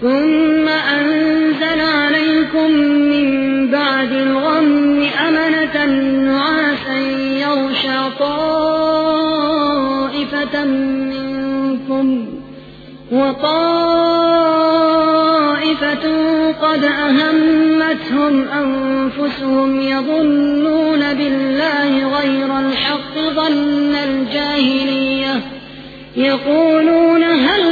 ثم أنزل عليكم من بعد الغم أمنة نعاسا يغشى طائفة منكم وطائفة قد أهمتهم أنفسهم يظنون بالله غير الحق ظن الجاهلية يقولون هل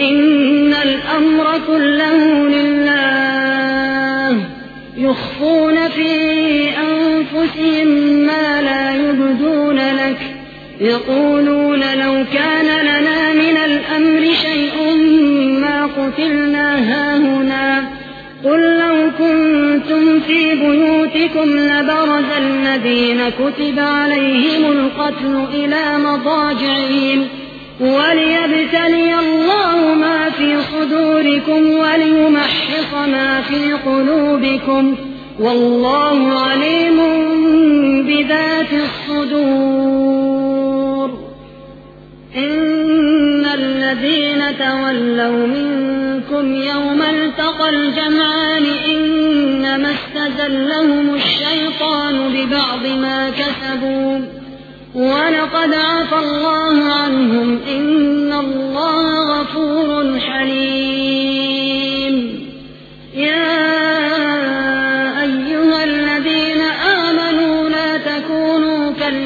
إن الأمر كله لله يخفون في أنفسهم ما لا يبدون لك يقولون لو كان لنا من الأمر شيء ما قتلنا هاهنا قل لو كنتم في بيوتكم لبرز الذين كتب عليهم القتل إلى مضاجعهم وليبتلي في قلوبكم والله عليم بذات الصدور. إن الذين تولوا منكم يوم التقى الجمعان إنما استزلهم الشيطان ببعض ما كسبوا. ولقد عفى الله عنهم